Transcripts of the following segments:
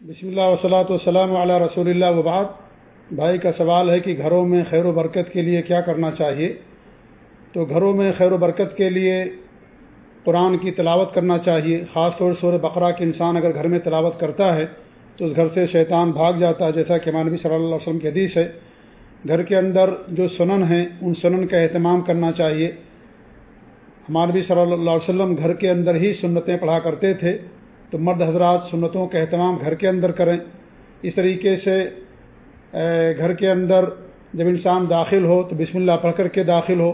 بسم اللہ وسلاۃ والسلام علیہ رسول اللہ وبعد۔ بھائی کا سوال ہے کہ گھروں میں خیر و برکت کے لیے کیا کرنا چاہیے؟ تو گھروں میں خیر و برکت کے لیے قرآن کی تلاوت کرنا چاہیے۔ خاص طور سور بقرہ کے انسان اگر گھر میں تلاوت کرتا ہے تو اس گھر سے شیطان بھاگ جاتا ہے، جیسا کہ مانوی صلی اللہ علیہ وسلم کی حدیث ہے۔ گھر کے اندر جو سنن ہیں، ان سنن کا اہتمام کرنا چاہیے۔ مانوی صلی اللہ علیہ وسلم گھر کے اندر ہی سنتیں پڑھا کرتے تھے۔ تو مرد حضرات سنتوں کا اہتمام گھر کے اندر کریں۔ اس طریقے سے گھر کے اندر جب انسان داخل ہو تو بسم اللہ پڑھ کر کے داخل ہو۔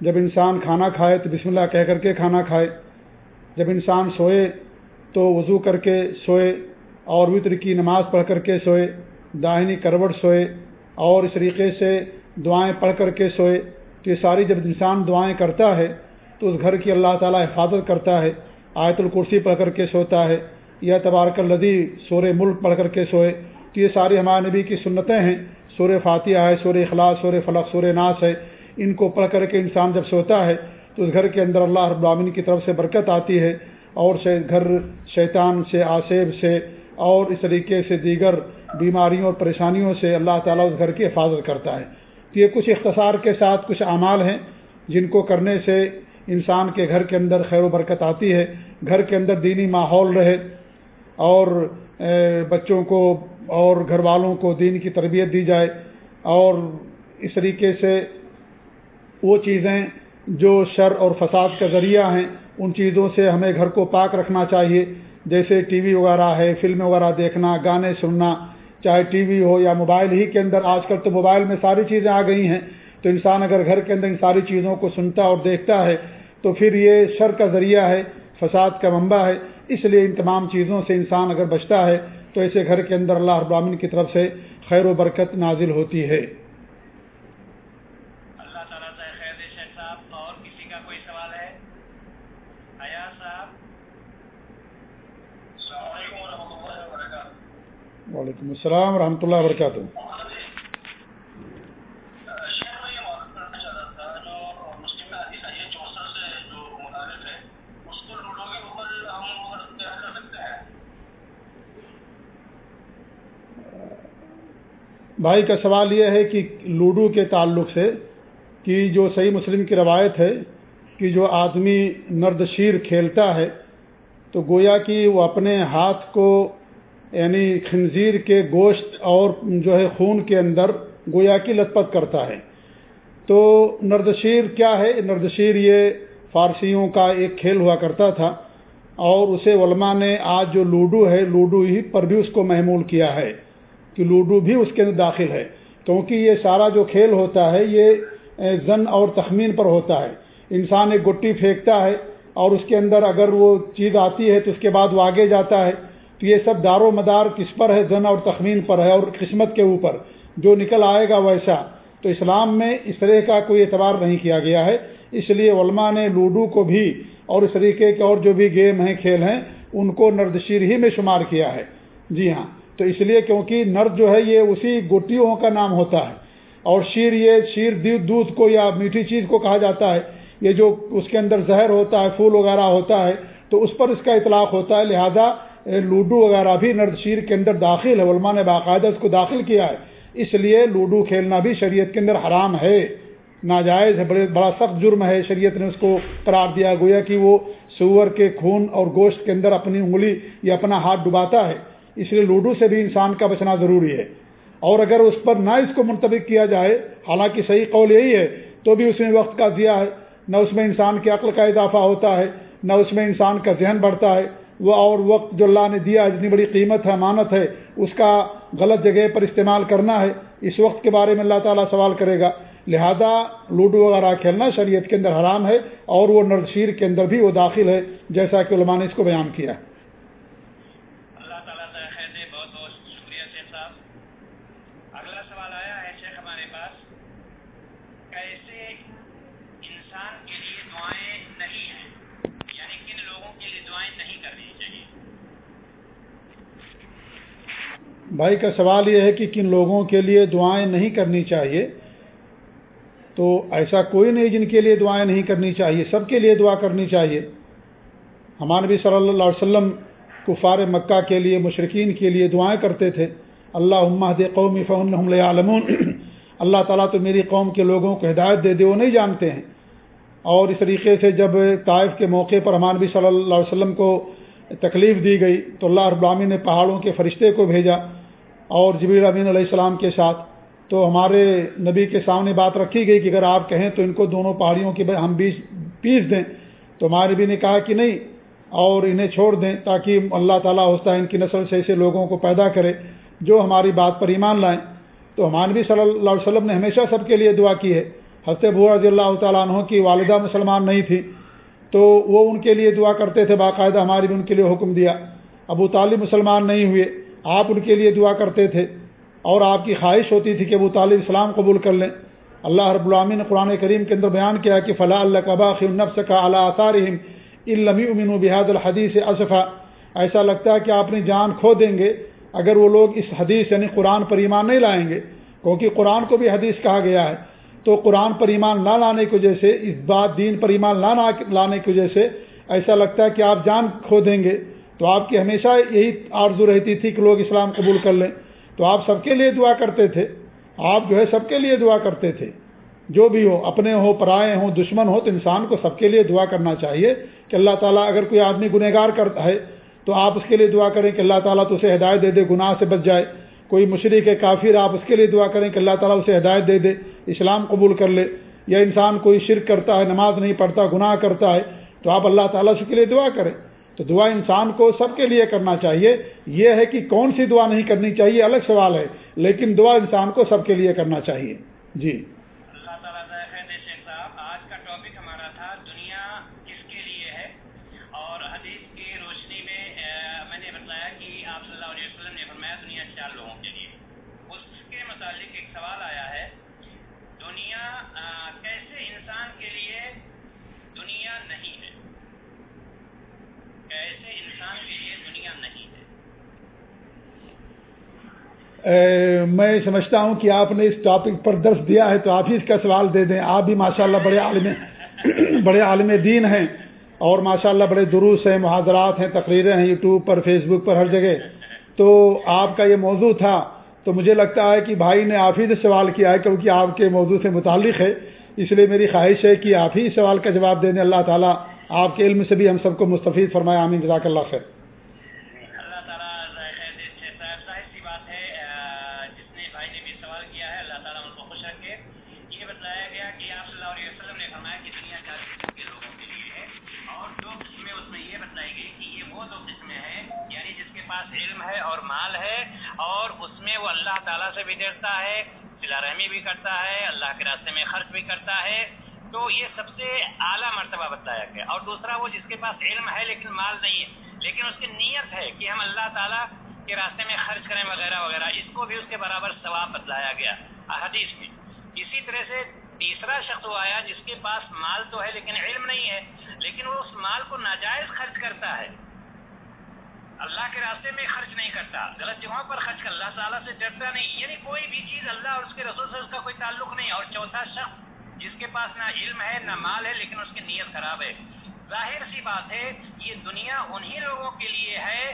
جب انسان کھانا کھائے تو بسم اللہ کہہ کر کے کھانا کھائے۔ جب انسان سوئے تو وضو کر کے سوئے، اور وطر کی نماز پڑھ کر کے سوئے، داہنی کروٹ سوئے، اور اس طریقے سے دعائیں پڑھ کر کے سوئے۔ تو یہ ساری جب انسان دعائیں کرتا ہے تو اس گھر کی اللہ تعالیٰ حفاظت کرتا ہے۔ آیت الکرسی پڑھ کر کے سوتا ہے، یا تبارک الدی سور ملک پڑھ کر کے سوئے۔ تو یہ ساری ہمارے نبی کی سنتیں ہیں۔ سور فاتحہ ہے سور اخلاص سور فلق سور ناس ہے۔ ان کو پڑھ کر کے انسان جب سوتا ہے، تو اس گھر کے اندر اللہ رب العالمین کی طرف سے برکت آتی ہے۔ اور سے گھر شیطان سے آصیب سے، اور اس طریقے سے دیگر بیماریوں اور پریشانیوں سے اللہ تعالیٰ اس گھر کی حفاظت کرتا ہے۔ تو یہ کچھ اختصار کے ساتھ کچھ اعمال ہیں جن کو کرنے سے انسان کے گھر کے اندر خیر و برکت آتی ہے، گھر کے اندر دینی ماحول رہے اور بچوں کو اور گھر والوں کو دین کی تربیت دی جائے اور اس طریقے سے وہ چیزیں جو شر اور فساد کا ذریعہ ہیں، ان چیزوں سے ہمیں گھر کو پاک رکھنا چاہیے۔ جیسے ٹی وی وغیرہ ہے فلم وغیرہ دیکھنا، گانے سننا، چاہے ٹی وی ہو یا موبائل ہی کے اندر، آج کل تو موبائل میں ساری چیزیں آ گئی ہیں۔ تو انسان اگر گھر کے اندر ان ساری چیزوں کو سنتا اور دیکھتا ہے تو پھر یہ شر کا ذریعہ ہے فساد کا منبع ہے۔ اس لیے ان تمام چیزوں سے انسان اگر بچتا ہے تو ایسے گھر کے اندر اللہ ابراہین کی طرف سے خیر و برکت نازل ہوتی ہے۔ اللہ تعالیٰ خیر صاحب اور کسی کا کوئی سوال ہے؟ صاحب؟ السلام علیکم ورحمۃ اللہ وبرکاتہ۔ وعلیکم السلام ورحمۃ اللہ وبرکاتہ۔ بھائی کا سوال یہ ہے کہ لوڈو کے تعلق سے کہ جو صحیح مسلم کی روایت ہے کہ جو آدمی نرد شیر کھیلتا ہے، تو گویا کہ وہ اپنے ہاتھ کو یعنی خنزیر کے گوشت اور جو ہے خون کے اندر گویا کی لت پت کرتا ہے۔ تو نردشیر کیا ہے؟ نردشیر یہ فارسیوں کا ایک کھیل ہوا کرتا تھا اور اسے علماء نے آج جو لوڈو ہے، لوڈو ہی پر بھی اس کو محمول کیا ہے۔ کہ لوڈو بھی اس کے اندر داخل ہے۔ کیونکہ یہ سارا جو کھیل ہوتا ہے، یہ زن اور تخمین پر ہوتا ہے۔ انسان ایک گٹی پھینکتا ہے اور اس کے اندر اگر وہ چیز آتی ہے تو اس کے بعد وہ آگے جاتا ہے۔ تو یہ سب دار و مدار کس پر ہے؟ زن اور تخمین پر ہے اور قسمت کے اوپر۔ جو نکل آئے گا ویسا۔ تو اسلام میں اس طرح کا کوئی اعتبار نہیں کیا گیا ہے۔ اس لیے علماء نے لوڈو کو بھی اور اس طریقے کے اور جو بھی گیم ہیں، کھیل ہیں، ان کو نردشیر ہی میں شمار کیا ہے۔ جی ہاں۔ تو اس لیے کیونکہ نرد جو ہے یہ اسی گوٹیوں کا نام ہوتا ہے۔ اور شیر یہ شیر دودھ کو یا میٹھی چیز کو کہا جاتا ہے، یہ جو اس کے اندر زہر ہوتا ہے، پھول وغیرہ ہوتا ہے، تو اس پر اس کا اطلاق ہوتا ہے۔ لہذا لوڈو وغیرہ بھی نرد شیر کے اندر داخل ہے، علماء نے باقاعدہ اس کو داخل کیا ہے۔ اس لیے لوڈو کھیلنا بھی شریعت کے اندر حرام ہے۔ ناجائز ہے، بڑے بڑا سخت جرم ہے۔ شریعت نے اس کو قرار دیا، گویا کہ وہ سور کے خون اور گوشت کے اندر اپنی انگلی یا اپنا ہاتھ ڈباتا ہے۔ اس لیے لوڈو سے بھی انسان کا بچنا ضروری ہے۔ اور اگر اس پر نہ اس کو منتبک کیا جائے، حالانکہ صحیح قول یہی ہے، تو بھی اس میں وقت کا ضیاع ہے۔ نہ اس میں انسان کی عقل کا اضافہ ہوتا ہے، نہ اس میں انسان کا ذہن بڑھتا ہے۔ وہ اور وقت جو اللہ نے دیا اتنی بڑی قیمت ہے، امانت ہے، اس کا غلط جگہ پر استعمال کرنا ہے۔ اس وقت کے بارے میں اللہ تعالیٰ سوال کرے گا۔ لہذا لوڈو وغیرہ کھیلنا شریعت کے اندر حرام ہے اور وہ نرشیر کے اندر بھی وہ داخل ہے، جیسا کہ علماء نے اس کو بیان کیا ہے۔ بھائی کا سوال یہ ہے کہ کن لوگوں کے لیے دعائیں نہیں کرنی چاہیے؟ تو ایسا کوئی نہیں جن کے لیے دعائیں نہیں کرنی چاہیے، سب کے لیے دعا کرنی چاہیے۔ ہمارے نبی صلی اللہ علیہ وسلم کفار مکہ کے لیے مشرقین کے لیے دعائیں کرتے تھے۔ اللہ عمد قومی فن عالمون اللہ تعالیٰ تو میری قوم کے لوگوں کو ہدایت دے دے، وہ نہیں جانتے ہیں۔ اور اس طریقے سے جب طائف کے موقع پر ہمان نبی صلی اللہ علیہ وسلم کو تکلیف دی گئی، تو اللہ رب العالمین نے پہاڑوں کے فرشتے کو بھیجا۔ اور جبیر امین علیہ السلام کے ساتھ۔ تو ہمارے نبی کے سامنے بات رکھی گئی کہ اگر آپ کہیں تو ان کو دونوں پہاڑیوں کے ہم بیچ پیس دیں۔ تو ہمارے نبی نے کہا کہ نہیں، اور انہیں چھوڑ دیں تاکہ اللہ تعالیٰ ہوتا ہے ان کی نسل سے ایسے لوگوں کو پیدا کرے جو ہماری بات پر ایمان لائیں۔ تو ہمارے نبی صلی اللہ علیہ وسلم نے ہمیشہ سب کے لیے دعا کی ہے۔ حضرت ابو رضی اللہ تعالیٰ عنہ کی والدہ مسلمان نہیں تھی۔ تو وہ ان کے لیے دعا کرتے تھے، باقاعدہ ہماری بھی ان کے لیے حکم دیا۔ ابو طالب مسلمان نہیں ہوئے۔ آپ ان کے لیے دعا کرتے تھے اور آپ کی خواہش ہوتی تھی کہ ابو طالب اسلام قبول کر لیں۔ اللہ رب العامی نے قرآن کریم کے اندر بیان کیا کہ فلاح اللہ قباخ النفس کا اللہ اطارحم علمی امین و بحاد الحدیث اصفا ایسا لگتا ہے کہ آپ اپنی جان کھو دیں گے اگر وہ لوگ اس حدیث یعنی قرآن پر ایمان نہیں لائیں گے، کیونکہ قرآن کو بھی حدیث کہا گیا ہے۔ تو قرآن پر ایمان نہ لانے کی وجہ سے، اس بات دین پر ایمان نہ لانے کی وجہ سے ایسا لگتا ہے کہ آپ جان کھو دیں گے۔ تو آپ کی ہمیشہ یہی آرزو رہتی تھی کہ لوگ اسلام قبول کر لیں۔ تو آپ سب کے لیے دعا کرتے تھے۔ آپ جو ہے سب کے لیے دعا کرتے تھے۔ جو بھی ہو، اپنے ہو، پرائے ہوں، دشمن ہو، تو انسان کو سب کے لیے دعا کرنا چاہیے کہ اللہ تعالیٰ اگر کوئی آدمی گنہ گار کرتا ہے، تو آپ اس کے لیے دعا کریں کہ اللہ تعالیٰ تو اسے ہدایت دے دے، گناہ سے بچ جائے۔ کوئی مشرق ہے، کافر، آپ اس کے لیے دعا کریں کہ اللہ تعالیٰ اسے ہدایت دے دے، اسلام قبول کر لے۔ یا انسان کوئی شرک کرتا ہے، نماز نہیں پڑھتا، گناہ کرتا ہے، تو آپ اللہ تعالیٰ اس کے لیے دعا کریں۔ تو دعا انسان کو سب کے لیے کرنا چاہیے۔ یہ ہے کہ کون سی دعا نہیں کرنی چاہیے، الگ سوال ہے، لیکن دعا انسان کو سب کے لیے کرنا چاہیے۔ جی۔ میں سمجھتا ہوں کہ آپ نے اس ٹاپک پر درس دیا ہے تو آپ ہی اس کا سوال دے دیں۔ آپ بھی ماشاءاللہ بڑے عالم بڑے عالم دین ہیں اور ماشاءاللہ بڑے دروس ہیں محاذرات ہیں، تقریریں ہیں، یوٹیوب پر، فیس بک پر، ہر جگہ۔ تو آپ کا یہ موضوع تھا تو مجھے لگتا ہے کہ بھائی نے آپ ہی سے سوال کیا ہے کیونکہ آپ کے موضوع سے متعلق ہے۔ اس لیے میری خواہش ہے کہ آپ ہی سوال کا جواب دیں۔ اللہ تعالیٰ آپ کے علم سے بھی ہم سب کو مستفید فرمائے۔ آمین۔ جزاک اللہ خیر۔ اور مال تعالیٰ سے بھی ڈرتا ہے سلا رحمی بھی کرتا ہے، اللہ کے راستے میں خرچ بھی کرتا ہے۔ تو یہ سب سے اعلیٰ مرتبہ بتایا گیا۔ اور دوسرا وہ جس کے پاس علم ہے لیکن مال نہیں ہے، لیکن اس کی نیت ہے کہ ہم اللہ تعالیٰ کے راستے میں خرچ کریں وغیرہ وغیرہ، اس کو بھی اس کے برابر ثواب بتلایا گیا۔ حدیث میں۔ اسی طرح سے تیسرا شخص وہ آیا جس کے پاس مال تو ہے لیکن علم نہیں ہے، لیکن وہ اس مال کو ناجائز خرچ کرتا ہے۔ اللہ کے راستے میں خرچ نہیں کرتا۔ غلط جگہوں پر خرچ کر، اللہ تعالیٰ سے ڈرتا نہیں۔ یعنی کوئی بھی چیز اللہ اور اس کے رسول سے اس کا کوئی تعلق نہیں۔ اور چوتھا شخص جس کے پاس نہ علم ہے، نہ مال ہے، لیکن اس کی نیت خراب ہے۔ ظاہر سی بات ہے، یہ دنیا انہی لوگوں کے لیے ہے۔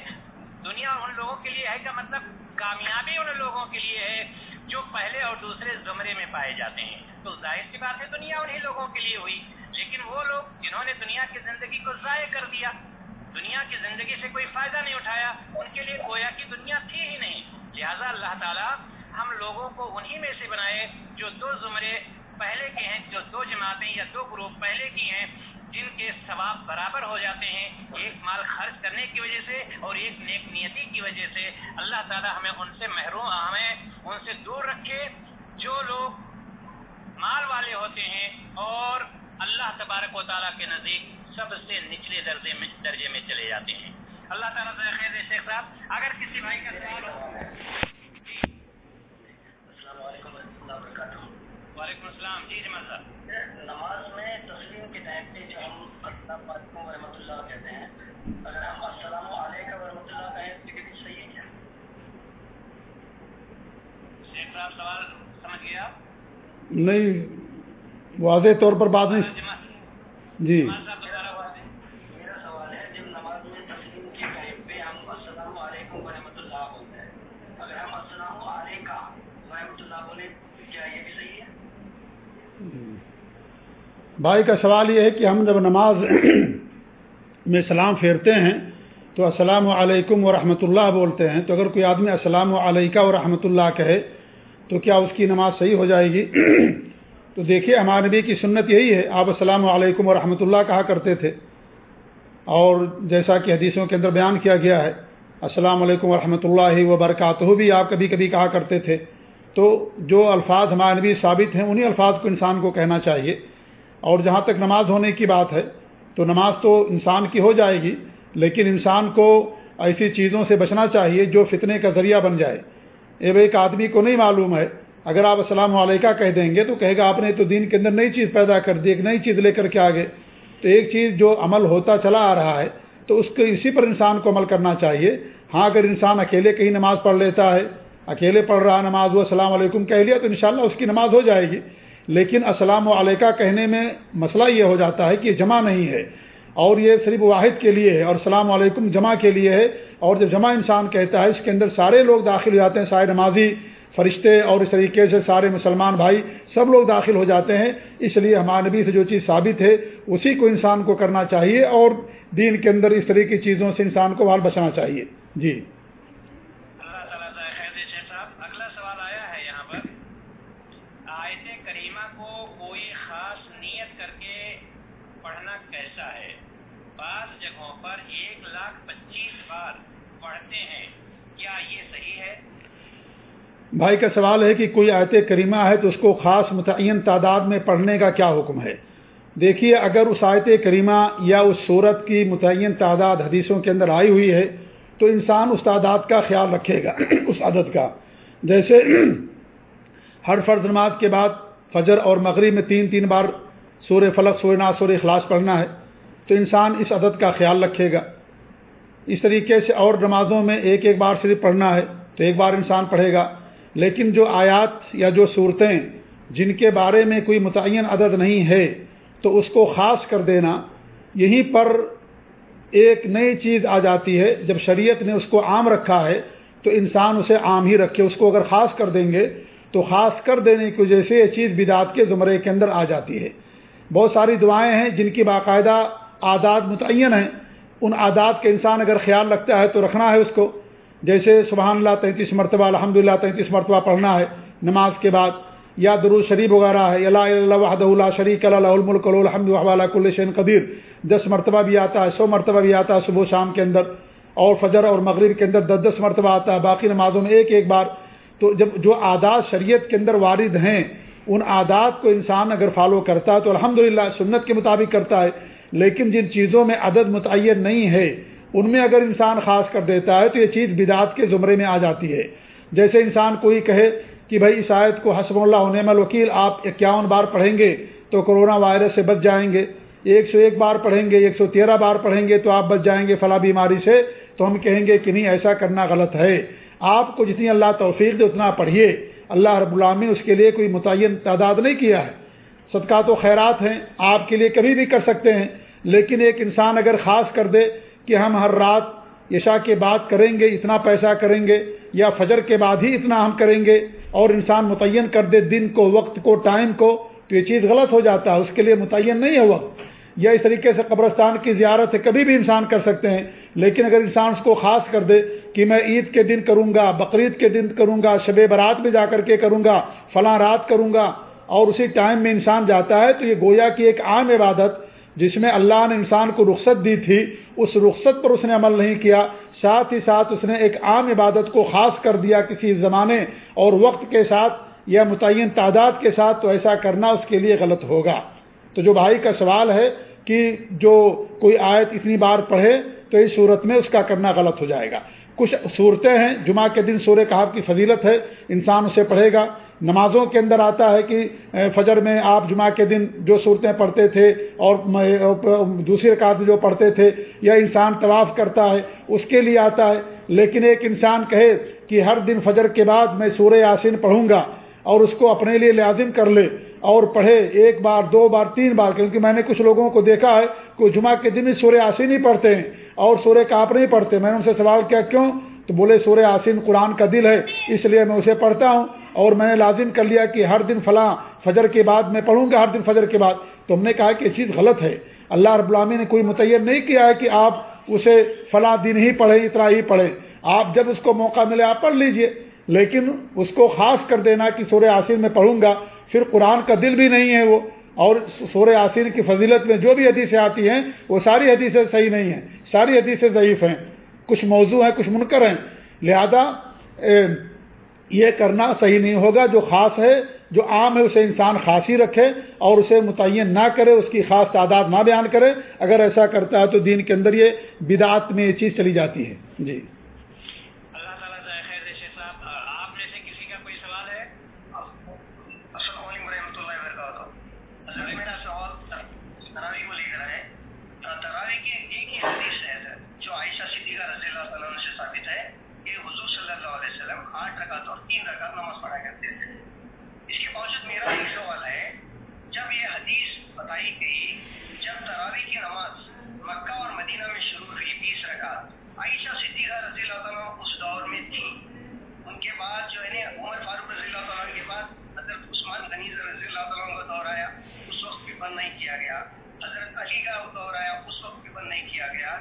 دنیا ان لوگوں کے لیے ہے کا مطلب کامیابی ان لوگوں کے لیے ہے جو پہلے اور دوسرے زمرے میں پائے جاتے ہیں۔ تو ظاہر سی بات ہے، دنیا انہی لوگوں کے لیے ہوئی۔ لیکن وہ لوگ جنہوں نے دنیا کی زندگی کو ضائع کر دیا دنیا کی زندگی سے کوئی فائدہ نہیں اٹھایا، ان کے لیے گویا کی دنیا تھی ہی نہیں۔ لہذا اللہ تعالیٰ ہم لوگوں کو انہی میں سے بنائے جو دو زمرے پہلے کے ہیں، جو دو جماعتیں یا دو گروپ پہلے کی ہیں، جن کے ثواب برابر ہو جاتے ہیں ایک مال خرچ کرنے کی وجہ سے اور ایک نیک نیتی کی وجہ سے۔ اللہ تعالیٰ ہمیں ان سے محروم، ہمیں ان سے دور رکھے۔ جو لوگ مال والے ہوتے ہیں اور اللہ تبارک و تعالیٰ کے نزدیک سب سے نچلے درجے میں درجے میں چلے جاتے ہیں۔ اللہ تعالیٰ خیر شیخ صاحب۔ اگر کسی بھائی کا سوال ہو السلام علیکم و رحمۃ اللہ وبرکاتہ۔ وعلیکم السلام۔ جی جمع صاحب نماز میں تسلیم کے ٹائم پہ جو ہم السلام علیکم و رحمۃ اللہ کہتے ہیں اگر ہم السلام علیکم و رحمۃ اللہ کہیں تو کتنی صحیح ہے کیا؟ شیخ صاحب سوال سمجھ گیا نہیں واضح طور پر بات نہیں۔ جی۔ بھائی کا سوال یہ ہے کہ ہم جب نماز میں سلام پھیرتے ہیں تو السلام علیکم ورحمۃ اللہ بولتے ہیں تو اگر کوئی آدمی السلام علیکہ ورحمۃ اللہ کہے تو کیا اس کی نماز صحیح ہو جائے گی؟ تو دیکھیے، ہمارے نبی کی سنت یہی ہے، آپ السلام علیکم ورحمۃ اللہ کہا کرتے تھے۔ اور جیسا کہ حدیثوں کے اندر بیان کیا گیا ہے، السلام علیکم ورحمۃ اللہ وبرکاتہ بھی آپ کبھی کبھی کہا کرتے تھے۔ تو جو الفاظ ہمارے نبی ثابت ہیں، انہی الفاظ کو انسان کو کہنا چاہیے۔ اور جہاں تک نماز ہونے کی بات ہے، تو نماز تو انسان کی ہو جائے گی، لیکن انسان کو ایسی چیزوں سے بچنا چاہیے جو فتنے کا ذریعہ بن جائے۔ اب ایک آدمی کو نہیں معلوم ہے، اگر آپ السلام علیکہ کہہ دیں گے تو کہے گا، آپ نے تو دین کے اندر نئی چیز پیدا کر دی، ایک نئی چیز لے کر کے آگے۔ تو ایک چیز جو عمل ہوتا چلا آ رہا ہے، تو اس کو اسی پر انسان کو عمل کرنا چاہیے۔ ہاں اگر انسان اکیلے کہیں نماز پڑھ لیتا ہے، اکیلے پڑھ رہا نماز، وہ السلام علیکم کہہ لیا، تو انشاءاللہ اس کی نماز ہو جائے گی۔ لیکن السلام علیکہ کہنے میں مسئلہ یہ ہو جاتا ہے کہ یہ جمع نہیں ہے اور یہ صرف واحد کے لیے ہے اور السلام علیکم جمع کے لیے ہے اور جب جمع انسان کہتا ہے اس کے اندر سارے لوگ داخل ہو جاتے ہیں، سارے نمازی فرشتے اور اس طریقے سے سارے مسلمان بھائی سب لوگ داخل ہو جاتے ہیں۔ اس لیے ہمارے نبی سے جو چیز ثابت ہے، اسی کو انسان کو کرنا چاہیے اور دین کے اندر اس طرح کی چیزوں سے انسان کو بال بچنا چاہیے۔ جی اگلا سوال آیا ہے یہاں پر آیت کریمہ کو کوئی خاص نیت کر کے پڑھنا کیسا ہے بعض جگہوں پر ایک لاکھ پچیس بار پڑھتے ہیں۔ کیا یہ صحیح ہے؟ بھائی کا سوال ہے کہ کوئی آیت کریمہ ہے تو اس کو خاص متعین تعداد میں پڑھنے کا کیا حکم ہے؟ دیکھیے، اگر اس آیت کریمہ یا اس صورت کی متعین تعداد حدیثوں کے اندر آئی ہوئی ہے، تو انسان اس تعداد کا خیال رکھے گا، اس عدد کا۔ جیسے ہر فرض نماز کے بعد فجر اور مغرب میں تین تین بار سور فلق سور نا سور اخلاص پڑھنا ہے۔ تو انسان اس عدد کا خیال رکھے گا۔ اس طریقے سے اور نمازوں میں ایک ایک بار صرف پڑھنا ہے تو ایک بار انسان پڑھے گا۔ لیکن جو آیات یا جو صورتیں جن کے بارے میں کوئی متعین عدد نہیں ہے تو اس کو خاص کر دینا، یہیں پر ایک نئی چیز آ جاتی ہے۔ جب شریعت نے اس کو عام رکھا ہے تو انسان اسے عام ہی رکھے، اس کو اگر خاص کر دیں گے تو خاص کر دینے کی وجہ سے یہ چیز بدعت کے زمرے کے اندر آ جاتی ہے۔ بہت ساری دعائیں ہیں جن کی باقاعدہ عادات متعین ہیں۔ ان عادات کے انسان اگر خیال رکھتا ہے تو رکھنا ہے اس کو۔ جیسے سبحان اللہ تینتیس مرتبہ الحمد للہ تینتیس مرتبہ پڑھنا ہے نماز کے بعد، یا درود شریف وغیرہ ہے اللہ وحد اللہ شریک اللہ الملک الحمد کل شین قدیر۔ دس مرتبہ بھی آتا ہے، سو مرتبہ بھی آتا ہے صبح شام کے اندر، اور فجر اور مغرب کے اندر دس دس مرتبہ آتا ہے، باقی نمازوں میں ایک ایک بار۔ تو جب جو عادات شریعت کے اندر وارد ہیں، ان عادات کو انسان اگر فالو کرتا ہے تو الحمد سنت کے مطابق کرتا ہے۔ لیکن جن چیزوں میں عدد متعین نہیں ہے، ان میں اگر انسان خاص کر دیتا ہے تو یہ چیز بدعت کے زمرے میں آ جاتی ہے۔ جیسے انسان کوئی کہے کہ بھائی اس آیت کو حسب اللہ علیہ الوکیل، آپ اکیاون بار پڑھیں گے تو کرونا وائرس سے بچ جائیں گے۔ ایک سو ایک بار پڑھیں گے، ایک سو تیرہ بار پڑھیں گے تو آپ بچ جائیں گے فلاں بیماری سے۔ تو ہم کہیں گے کہ نہیں، ایسا کرنا غلط ہے۔ آپ کو جتنی اللہ توفیق دے اتنا پڑھیے۔ اللہ رب العامی اس کے لیے کوئی متعین تعداد نہیں کیا ہے۔ صدقات و خیرات ہیں، آپ کے لیے کبھی بھی کر سکتے ہیں۔ لیکن ایک انسان اگر خاص کر دے کہ ہم ہر رات عشاء کے بعد کریں گے، اتنا پیسہ کریں گے، یا فجر کے بعد ہی اتنا ہم کریں گے، اور انسان متعین کر دے دن کو، وقت کو، ٹائم کو، تو یہ چیز غلط ہو جاتا ہے، اس کے لیے متعین نہیں ہے وقت یا اس طریقے سے قبرستان کی زیارت ہے کبھی بھی انسان کر سکتے ہیں، لیکن اگر انسان اس کو خاص کر دے کہ میں عید کے دن کروں گا، بقرعید کے دن کروں گا، شب برات میں جا کر کے کروں گا، فلاں رات کروں گا، اور اسی ٹائم میں انسان جاتا ہے، تو یہ گویا کی ایک عام عبادت جس میں اللہ نے انسان کو رخصت دی تھی، اس رخصت پر اس نے عمل نہیں کیا۔ ساتھ ہی ساتھ اس نے ایک عام عبادت کو خاص کر دیا کسی زمانے اور وقت کے ساتھ یا متعین تعداد کے ساتھ، تو ایسا کرنا اس کے لیے غلط ہوگا۔ تو جو بھائی کا سوال ہے کہ جو کوئی آیت اتنی بار پڑھے، تو اس صورت میں اس کا کرنا غلط ہو جائے گا۔ کچھ صورتیں ہیں، جمعہ کے دن سورہ کہاب کی فضیلت ہے، انسان اسے پڑھے گا۔ نمازوں کے اندر آتا ہے کہ فجر میں آپ جمعہ کے دن جو صورتیں پڑھتے تھے اور دوسری رکعت جو پڑھتے تھے یا انسان طواف کرتا ہے، اس کے لیے آتا ہے۔ لیکن ایک انسان کہے کہ ہر دن فجر کے بعد میں سورہ یاسین پڑھوں گا اور اس کو اپنے لیے لازم کر لے اور پڑھے ایک بار، دو بار، تین بار۔ کیونکہ میں نے کچھ لوگوں کو دیکھا ہے کہ جمعہ کے دن ہی سورہ آسین ہی پڑھتے ہیں اور سورہ کاپ نہیں پڑھتے۔ میں نے ان سے سوال کیا، کیوں؟ تو بولے، سورہ آسین قرآن کا دل ہے، اس لیے میں اسے پڑھتا ہوں۔ اور میں نے لازم کر لیا کہ ہر دن فلاں فجر کے بعد میں پڑھوں گا، ہر دن فجر کے بعد۔ تو ہم نے کہا کہ یہ چیز غلط ہے۔ اللہ رب العامی نے کوئی متعین نہیں کیا ہے کہ آپ اسے فلاں دن ہی پڑھیں، اتنا ہی پڑھیں۔ آپ جب اس کو موقع ملے آپ پڑھ لیجیے۔ لیکن اس کو خاص کر دینا کہ سورہ آسین میں پڑھوں گا۔ پھر قرآن کا دل بھی نہیں ہے وہ۔ اور سورہ آسین کی فضیلت میں جو بھی حدیثیں آتی ہیں، وہ ساری حدیثیں صحیح نہیں ہیں۔ ساری حدیثیں ضعیف ہیں۔ کچھ موضوع ہیں، کچھ منکر ہیں۔ لہذا یہ کرنا صحیح نہیں ہوگا۔ جو خاص ہے، جو عام ہے، اسے انسان خاص ہی رکھے اور اسے متعین نہ کرے، اس کی خاص تعداد نہ بیان کرے۔ اگر ایسا کرتا ہے تو دین کے اندر یہ بدعت میں یہ چیز چلی جاتی ہے۔ جی۔ آٹھ رکعت اور تین رکعت نماز پڑھا کرتے تھے۔ اس کے باوجود میرا ایک سوال ہے۔ جب یہ حدیث بتائی گئی، جب تراوی کی نماز مکہ اور مدینہ میں شروع ہوئی بیس رکعت، عائشہ صدیقہ رضی اللہ تعالیٰ اس دور میں تھی۔ ان کے بعد جو ہے نا، عمر فاروق رضی اللہ تعالیٰ کے بعد حضرت عثمان غنی رضی اللہ تعالیٰ کا دور آیا۔ اس وقت بھی بند نہیں کیا گیا۔ حضرت علی کا دور آیا، اس وقت بھی بند نہیں کیا گیا۔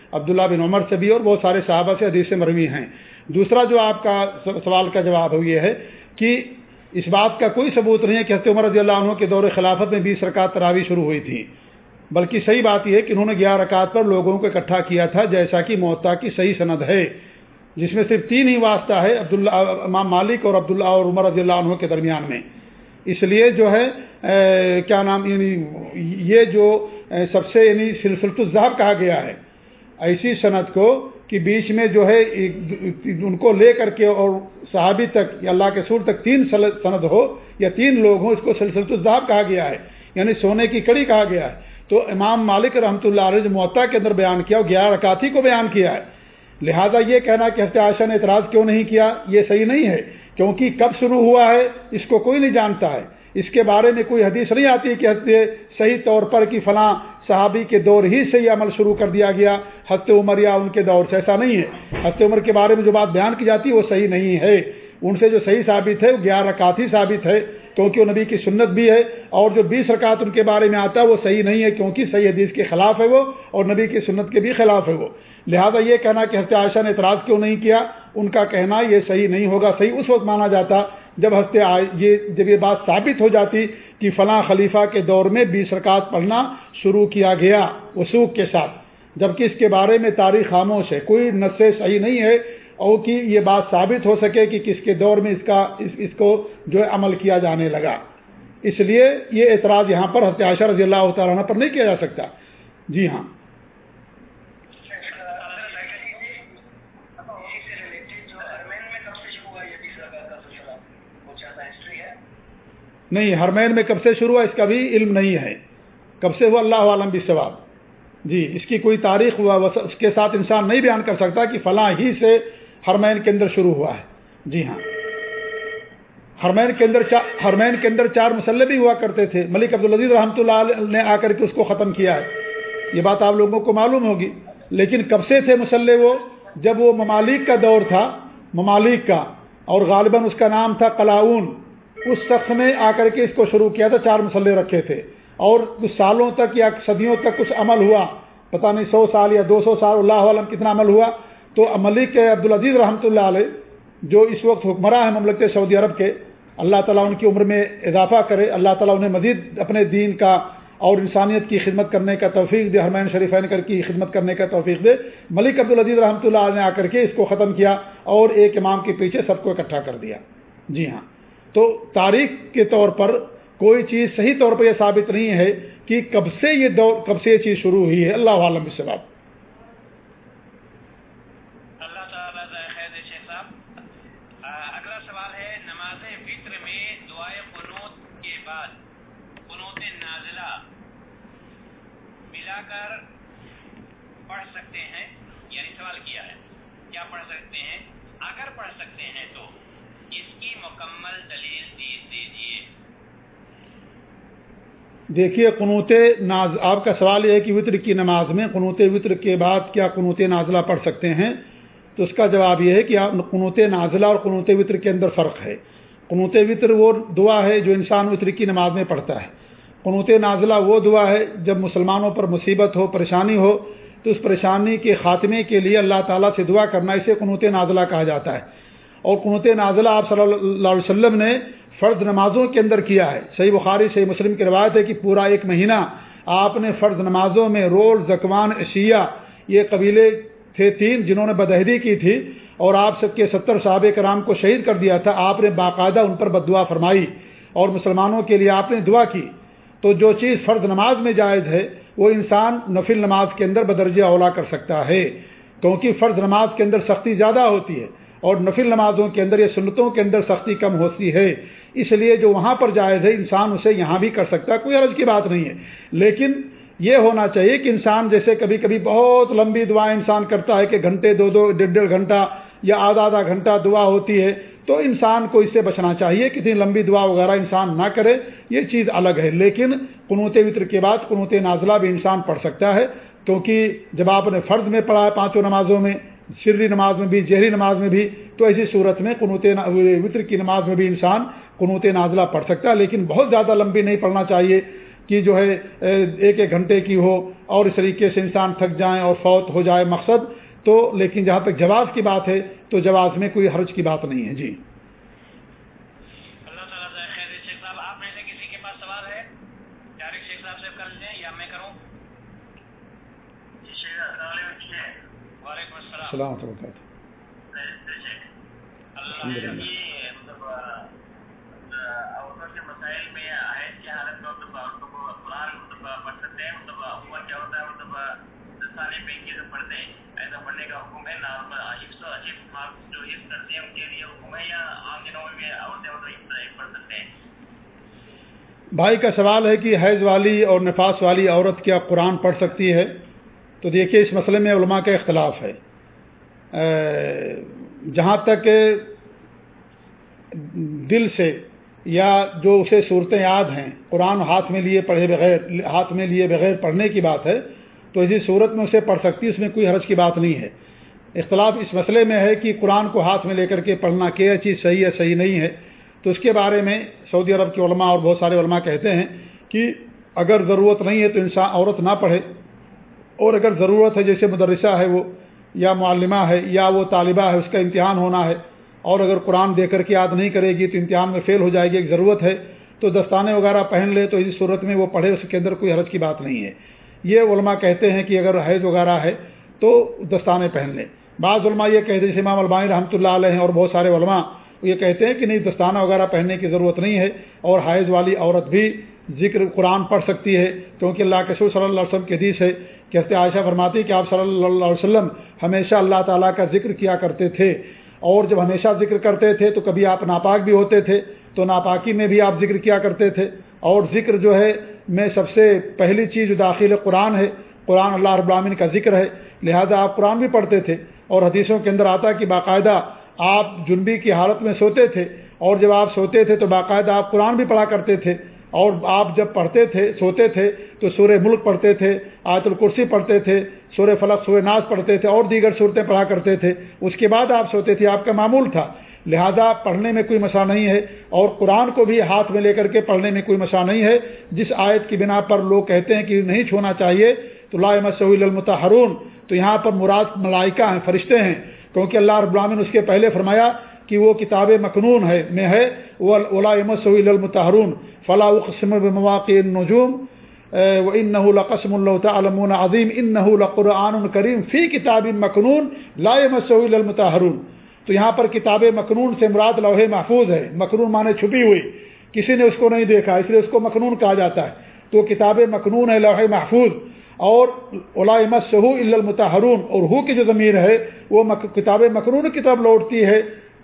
عبداللہ بن عمر سے بھی اور بہت سارے صحابہ سے حدیث مروی ہیں۔ دوسرا جو آپ کا سوال کا جواب یہ ہے کہ اس بات کا کوئی ثبوت نہیں ہے کہ عمر رضی اللہ عنہ کے دور خلافت میں بیس رکعت تراوی شروع ہوئی تھی۔ بلکہ صحیح بات یہ ہے کہ انہوں نے گیارہ رکعت پر لوگوں کو اکٹھا کیا تھا، جیسا کہ معتا کی صحیح سند ہے۔ جس میں صرف تین ہی واسطہ ہے، عبداللہ، امام مالک اور عبداللہ اور عمر رضی اللہ عنہ کے درمیان میں۔ اس لیے جو ہے کیا نام یعنی یہ جو سب سے یعنی سلسلت الظہب کہا گیا ہے۔ ایسی صنعت کو کہ بیچ میں جو ہے ان کو لے کر کے اور صحابی تک یا اللہ کے سور تک تین سند ہو یا تین لوگ ہوں، اس کو سلسلت الظہب کہا گیا ہے یعنی سونے کی کڑی کہا گیا ہے۔ تو امام مالک رحمۃ اللہ علیہ معطا کے اندر بیان کیا اور گیارہ رکاتی کو بیان کیا ہے۔ لہذا یہ کہنا کہ ہفتے عائشہ نے اعتراض کیوں نہیں کیا، یہ صحیح نہیں ہے، کیونکہ کب شروع ہوا ہے، اس کو کوئی نہیں جانتا ہے۔ اس کے بارے میں کوئی حدیث نہیں آتی کہ ہفتے صحیح طور پر کہ فلاں صحابی کے دور ہی سے یہ عمل شروع کر دیا گیا۔ حت عمر یا ان کے دور سے ایسا نہیں ہے۔ حت عمر کے بارے میں جو بات بیان کی جاتی ہے وہ صحیح نہیں ہے۔ ان سے جو صحیح ثابت ہے وہ گیارہ رکاتی ثابت ہے۔ کیونکہ وہ نبی کی سنت بھی ہے اور جو بیس رکعت ان کے بارے میں آتا ہے وہ صحیح نہیں ہے کیونکہ صحیح حدیث کے خلاف ہے وہ اور نبی کی سنت کے بھی خلاف ہے وہ۔ لہذا یہ کہنا کہ ہفتے عائشہ نے اعتراض کیوں نہیں کیا؟ ان کا کہنا یہ صحیح نہیں ہوگا، صحیح اس وقت مانا جاتا جب ہفتے یہ جب یہ بات ثابت ہو جاتی کہ فلاں خلیفہ کے دور میں بیس رکعت پڑھنا شروع کیا گیا وسوخ کے ساتھ، جبکہ اس کے بارے میں تاریخ خاموش ہے، کوئی نسے صحیح نہیں ہے اور کہ یہ بات ثابت ہو سکے کہ کس کے دور میں اس کا، اس اس کو جو ہے عمل کیا جانے لگا۔ اس لیے یہ اعتراض یہاں پر عائشہ رضی اللہ تعالیٰ پر نہیں کیا جا سکتا۔ جی ہاں۔ نہیں ہرمین میں کب سے شروع ہوا اس کا بھی علم نہیں ہے۔ کب سے ہوا؟ اللہ عالم بھی ثواب جی اس کی کوئی تاریخ ہوا اس کے ساتھ انسان نہیں بیان کر سکتا کہ فلاں ہی سے ہرمین کے اندر شروع ہوا ہے۔ جی ہاں۔ ہرمین کے اندر ہرمین کے اندر چار مسلح بھی ہوا کرتے تھے۔ ملک عبدالعزیز رحمۃ اللہ نے آ کر کے اس کو ختم کیا ہے۔ یہ بات آپ لوگوں کو معلوم ہوگی۔ لیکن کب سے تھے مسلح وہ؟ جب وہ ممالک کا دور تھا، ممالک کا، اور غالباً اس کا نام تھا قلاؤن۔ اس شخص نے آ کر کے اس کو شروع کیا تھا چار مسلح رکھے تھے اور کچھ سالوں تک یا صدیوں تک کچھ عمل ہوا۔ پتہ نہیں سو سال یا دو سو سال اللہ عالم کتنا عمل ہوا۔ تو ملک عبدالعزیز رحمۃ اللہ علیہ، جو اس وقت حکمراں ہیں مملکت سعودی عرب کے، اللہ تعالیٰ ان کی عمر میں اضافہ کرے، اللہ تعالیٰ انہیں مزید اپنے دین کا اور انسانیت کی خدمت کرنے کا توفیق دے، حرمین شریفین کر کی خدمت کرنے کا توفیق دے۔ ملک عبدالعزیز رحمۃ اللہ علیہ نے آ کر کے اس کو ختم کیا اور ایک امام کے پیچھے سب کو اکٹھا کر دیا۔ جی ہاں۔ تو تاریخ کے طور پر کوئی چیز صحیح طور پر یہ ثابت نہیں ہے کہ کب سے یہ دور کب سے یہ چیز شروع ہوئی ہے۔ اللہ عالم سے بات اگلا سوال ہے، نماز فطر میں کر پڑھ سکتے ہیں؟ یعنی سوال کیا ہے، کیا پڑھ سکتے ہیں؟ اگر پڑھ سکتے ہیں تو۔ اس کی مکمل دلیل دیجیے دیکھیے، قنوت ناز، آپ کا سوال یہ ہے کہ وطر کی نماز میں قنوت وطر کے بعد کیا قنوت نازلہ پڑھ سکتے ہیں؟ تو اس کا جواب یہ ہے کہ قنوت نازلہ اور قنوت وطر کے اندر فرق ہے۔ قنوت وطر وہ دعا ہے جو انسان وطر کی نماز میں پڑھتا ہے۔ قنوت نازلہ وہ دعا ہے جب مسلمانوں پر مصیبت ہو، پریشانی ہو، تو اس پریشانی کے خاتمے کے لیے اللہ تعالیٰ سے دعا کرنا، اسے قنوت نازلہ کہا جاتا ہے۔ اور قنوت نازلہ آپ صلی اللہ علیہ وسلم نے فرض نمازوں کے اندر کیا ہے۔ صحیح بخاری، صحیح مسلم کی روایت ہے کہ پورا ایک مہینہ آپ نے فرض نمازوں میں رول، زکوان اشیا یہ قبیلے تھے تین جنہوں نے بدہدی کی تھی اور آپ سب کے ستر صحابہ کرام کو شہید کر دیا تھا، آپ نے باقاعدہ ان پر بد دعا فرمائی اور مسلمانوں کے لیے آپ نے دعا کی۔ تو جو چیز فرض نماز میں جائز ہے، وہ انسان نفل نماز کے اندر بدرجہ اولا کر سکتا ہے۔ کیونکہ فرض نماز کے اندر سختی زیادہ ہوتی ہے۔ اور نفل نمازوں کے اندر یا سنتوں کے اندر سختی کم ہوتی ہے۔ اس لیے جو وہاں پر جائز ہے، انسان اسے یہاں بھی کر سکتا ہے، کوئی عرض کی بات نہیں ہے۔ لیکن یہ ہونا چاہیے کہ انسان جیسے کبھی کبھی بہت لمبی دعائیں انسان کرتا ہے کہ گھنٹے دو دو، ڈیڑھ ڈیڑھ گھنٹہ یا آدھا آدھا گھنٹہ دعا ہوتی ہے، تو انسان کو اس سے بچنا چاہیے کتنی لمبی دعا وغیرہ انسان نہ کرے، یہ چیز الگ ہے۔ لیکن قنوت وطر کے بعد قنوت نازلہ بھی انسان پڑھ سکتا ہے، کیونکہ جب آپ نے فرض میں پڑھا ہے پانچوں نمازوں میں شرری نماز میں بھی، جہری نماز میں بھی، تو ایسی صورت میں قنوت وطر کی نماز میں بھی انسان قنوت نازلہ پڑھ سکتا ہے، لیکن بہت زیادہ لمبی نہیں پڑھنا چاہیے کہ جو ہے ایک ایک گھنٹے کی ہو اور اس طریقے سے انسان تھک جائیں اور فوت ہو جائے مقصد تو، لیکن جہاں تک جواز کی بات ہے تو جواز میں کوئی حرج کی بات نہیں ہے۔ جی اللہ تعالیٰ صاحب آپ میں سے کسی کے پاس سوال ہے شیخ صاحب سے کر لیں یا میں کروں وعلیکم السلام السلام اللہ مسائل میں آئے حالت میں مطلب قرآن مطلب پڑھ سکتے ہیں مطلب ہوا کیا ہوتا ہے مطلب سالے پہ کی پڑھتے ہیں ایسا پڑھنے کا حکم ہے حفظ حفظ جو حفظ کرتے ہیں ان کے لیے حکم ہے یا عام دنوں میں بھی عورتیں مطلب پڑھ سکتے ہیں۔ بھائی کا سوال ہے کہ حیض والی اور نفاس والی عورت کیا قرآن پڑھ سکتی ہے؟ تو دیکھیے اس مسئلے میں علماء کا اختلاف ہے۔ جہاں تک دل سے یا جو اسے صورتیں یاد ہیں، قرآن ہاتھ میں لیے پڑھے بغیر، ہاتھ میں لیے بغیر پڑھنے کی بات ہے، تو اسی صورت میں اسے پڑھ سکتی، اس میں کوئی حرج کی بات نہیں ہے۔ اختلاف اس مسئلے میں ہے کہ قرآن کو ہاتھ میں لے کر کے پڑھنا کیا چیز صحیح ہے صحیح نہیں ہے۔ تو اس کے بارے میں سعودی عرب کے علماء اور بہت سارے علماء کہتے ہیں کہ اگر ضرورت نہیں ہے تو انسان عورت نہ پڑھے، اور اگر ضرورت ہے، جیسے مدرسہ ہے وہ یا معلمہ ہے یا وہ طالبہ ہے، اس کا امتحان ہونا ہے۔ اور اگر قرآن دے کر کے یاد نہیں کرے گی تو امتحان میں فیل ہو جائے گی، ایک ضرورت ہے۔ تو دستانے وغیرہ پہن لے تو اس صورت میں وہ پڑھے، اس کے اندر کوئی حرج کی بات نہیں ہے۔ یہ علماء کہتے ہیں کہ اگر حیض وغیرہ ہے تو دستانے پہن لیں بعض علماء یہ کہتے ہیں، جیسے امام البانی رحمۃ اللہ علیہ اور بہت سارے علماء یہ کہتے ہیں کہ نہیں، دستانہ وغیرہ پہننے کی ضرورت نہیں ہے۔ اور حیض والی عورت بھی ذکر قرآن پڑھ سکتی ہے، کیونکہ اللہ کے صلی اللہ علیہ وسلم کے حدیث ہے کہ عائشہ فرماتی کہ آپ صلی اللہ علیہ وسلم ہمیشہ اللہ تعالیٰ کا ذکر کیا کرتے تھے اور جب ہمیشہ ذکر کرتے تھے تو کبھی آپ ناپاک بھی ہوتے تھے تو ناپاکی میں بھی آپ ذکر کیا کرتے تھے اور ذکر جو ہے میں سب سے پہلی چیز جو داخل قرآن ہے قرآن اللہ رب العالمین کا ذکر ہے لہذا آپ قرآن بھی پڑھتے تھے اور حدیثوں کے اندر آتا کہ باقاعدہ آپ جنبی کی حالت میں سوتے تھے اور جب آپ سوتے تھے تو باقاعدہ آپ قرآن بھی پڑھا کرتے تھے اور آپ جب پڑھتے تھے، سوتے تھے، تو سورہ ملک پڑھتے تھے، آیت الکرسی پڑھتے تھے، سورہ فلق، سورہ ناز پڑھتے تھے، اور دیگر صورتیں پڑھا کرتے تھے۔ اس کے بعد آپ سوتے تھے، آپ کا معمول تھا۔ لہذا پڑھنے میں کوئی مسئلہ نہیں ہے اور قرآن کو بھی ہاتھ میں لے کر کے پڑھنے میں کوئی مسئلہ نہیں ہے۔ جس آیت کی بنا پر لوگ کہتے ہیں کہ نہیں چھونا چاہیے، تو لا مسعود المتحرون تو یہاں پر مراد ملائکہ ہیں، فرشتے ہیں۔ کیونکہ اللہ رب العالمین اس کے پہلے فرمایا کہ وہ کتاب مقنون ہے، میں ہے وہ علامت المتحرون فلاح اقسم مواقع نجوم و ان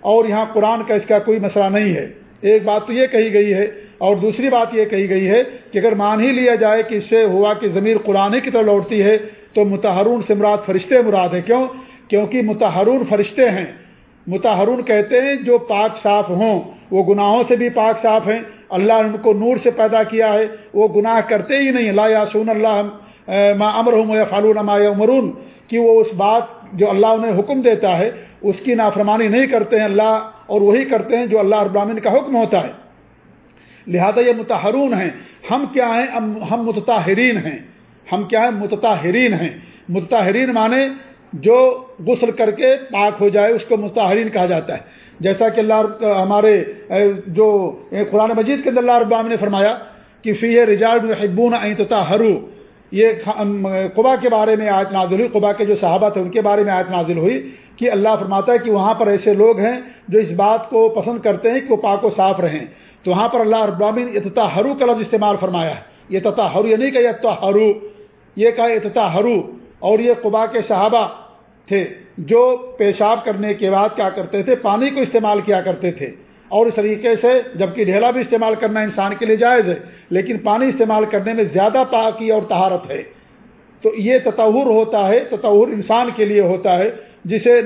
اور اور یہاں قرآن کا اس کا کوئی مسئلہ نہیں ہے۔ ایک بات تو یہ کہی گئی ہے اور دوسری بات یہ کہی گئی ہے کہ اگر مان ہی لیا جائے کہ اس سے ہوا کہ ضمیر قرآن کی طرف لوٹتی ہے تو متحرون سے مراد فرشتے مراد ہے کیوں؟ کیونکہ متحرون فرشتے ہیں۔ متحرون کہتے ہیں جو پاک صاف ہوں۔ وہ گناہوں سے بھی پاک صاف ہیں۔ اللہ نے ان کو نور سے پیدا کیا ہے۔ وہ گناہ کرتے ہی نہیں۔ لا یاسون اللہ ما امر ہوں یا فالون ما عمرون کہ وہ اس بات جو اللہ انہیں حکم دیتا ہے اس کی نافرمانی نہیں کرتے ہیں، اللہ اور وہی کرتے ہیں جو اللہ ابراہین کا حکم ہوتا ہے۔ لہذا یہ متحرون ہیں۔ ہم کیا ہیں؟ ہم متطاہرین ہیں۔ ہم کیا ہیں؟ متطاہرین ہیں۔ متحرین مانے جو غسل کر کے پاک ہو جائے، اس کو متحرین کہا جاتا ہے۔ جیسا کہ اللہ ہمارے جو قرآن مجید کے اندر اللہ ابام نے فرمایا کہ فی رجاج حبون ہرو یہ قبا کے بارے میں آیت نازل ہوئی۔ قبا کے جو صحابہ تھے، ان کے بارے میں آیت نازل ہوئی کہ اللہ فرماتا ہے کہ وہاں پر ایسے لوگ ہیں جو اس بات کو پسند کرتے ہیں کہ وہ پاک و صاف رہیں۔ تو وہاں پر اللہ ابامین اتتا ہرو کا لفظ استعمال فرمایا ہے۔ یہ تتا ہرو یہ یعنی نہیں کہ ہرو یہ کہا اتتا ہرو اور یہ قبا کے صحابہ تھے جو پیشاب کرنے کے بعد کیا کرتے تھے؟ پانی کو استعمال کیا کرتے تھے۔ اور اس طریقے سے جبکہ ڈھیلا بھی استعمال کرنا انسان کے لیے جائز ہے، لیکن پانی استعمال کرنے میں زیادہ پاکی اور تہارت ہے۔ تو یہ تطور ہوتا ہے تطور انسان کے لیے ہوتا ہے، جسے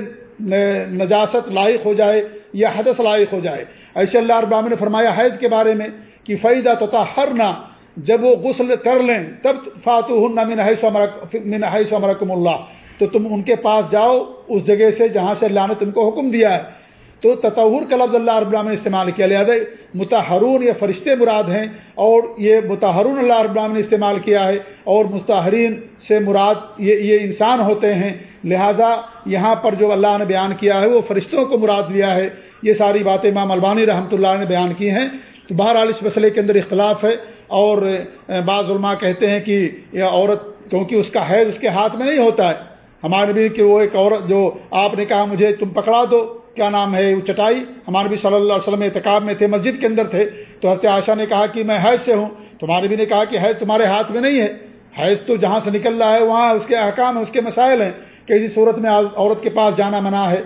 نجاست لائق ہو جائے یا حدث لائق ہو جائے۔ ایسے اللہ ابام نے فرمایا حیض کے بارے میں کہ فائدہ تتا ہر نہ جب وہ غسل کر لیں، تب فاتو من حیث امرکم اللہ تو تم ان کے پاس جاؤ، اس جگہ سے جہاں سے اللہ نے تم کو حکم دیا ہے۔ تو تطور کا لفظ اللہ رب نے استعمال کیا، لہٰذا متحرون یا فرشتے مراد ہیں اور یہ متحرون اللہ رب نے استعمال کیا ہے اور مستحرین سے مراد یہ یہ انسان ہوتے ہیں۔ لہذا یہاں پر جو اللہ نے بیان کیا ہے، وہ فرشتوں کو مراد لیا ہے۔ یہ ساری باتیں امام البانی رحمۃ اللہ نے بیان کی ہیں۔ تو بہرحال اس مسئلے کے اندر اختلاف ہے اور بعض علماء کہتے ہیں کہ یہ عورت، کیونکہ اس کا حیض اس کے ہاتھ میں نہیں ہوتا ہے۔ ہمارے بھی کہ وہ ایک عورت جو آپ نے کہا مجھے تم پکڑا دو۔ کیا نام ہے، وہ چٹائی؟ ہمارے بھی صلی اللہ علیہ وسلم اعتکاب میں تھے، مسجد کے اندر تھے۔ تو حضرت عائشہ نے کہا کہ میں حیض سے ہوں۔ تمہارے بھی نے کہا کہ حیض تمہارے ہاتھ میں نہیں ہے۔ حیض تو جہاں سے نکل رہا ہے، وہاں اس کے احکام ہیں، اس کے مسائل ہیں کہ اسی صورت میں عورت کے پاس جانا منع ہے،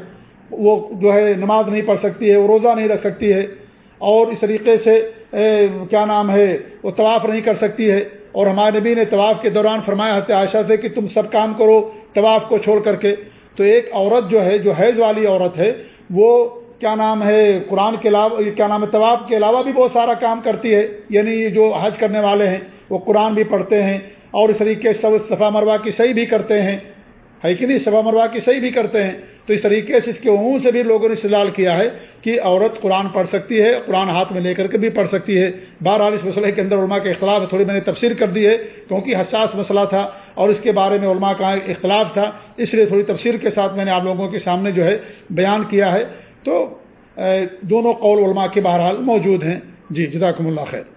وہ جو ہے نماز نہیں پڑھ سکتی ہے، وہ روزہ نہیں رکھ سکتی ہے۔ اور اس طریقے سے کیا نام ہے، وہ طواف نہیں کر سکتی ہے۔ اور ہمارے نبی نے طواف کے دوران فرمایا حضرت عائشہ سے کہ تم سب کام کرو طواف کو چھوڑ کر کے۔ تو ایک عورت جو ہے، جو حیض والی عورت ہے وہ کیا نام ہے، قرآن کے علاوہ کیا نام ہے، طواف کے علاوہ بھی بہت سارا کام کرتی ہے۔ یعنی جو حج کرنے والے ہیں، وہ قرآن بھی پڑھتے ہیں اور اس طریقے سے صفا مروا کی صحیح بھی کرتے ہیں۔ ہے کہ نہیں؟ صفا مروا کی صحیح بھی کرتے ہیں۔ تو اس طریقے سے اس کے عموم سے بھی لوگوں نے استعلال کیا ہے کہ عورت قرآن پڑھ سکتی ہے، قرآن ہاتھ میں لے کر کے بھی پڑھ سکتی ہے۔ بہرحال اس مسئلے کے اندر علماء کے اختلاف تھوڑی میں نے تفسیر کر دی ہے، کیونکہ حساس مسئلہ تھا اور اس کے بارے میں علماء کا اختلاف تھا، اس لیے تھوڑی تفسیر کے ساتھ میں نے آپ لوگوں کے سامنے جو ہے بیان کیا ہے۔ تو دونوں قول علماء کے بہرحال موجود ہیں۔ جی جزاکم اللہ خیر۔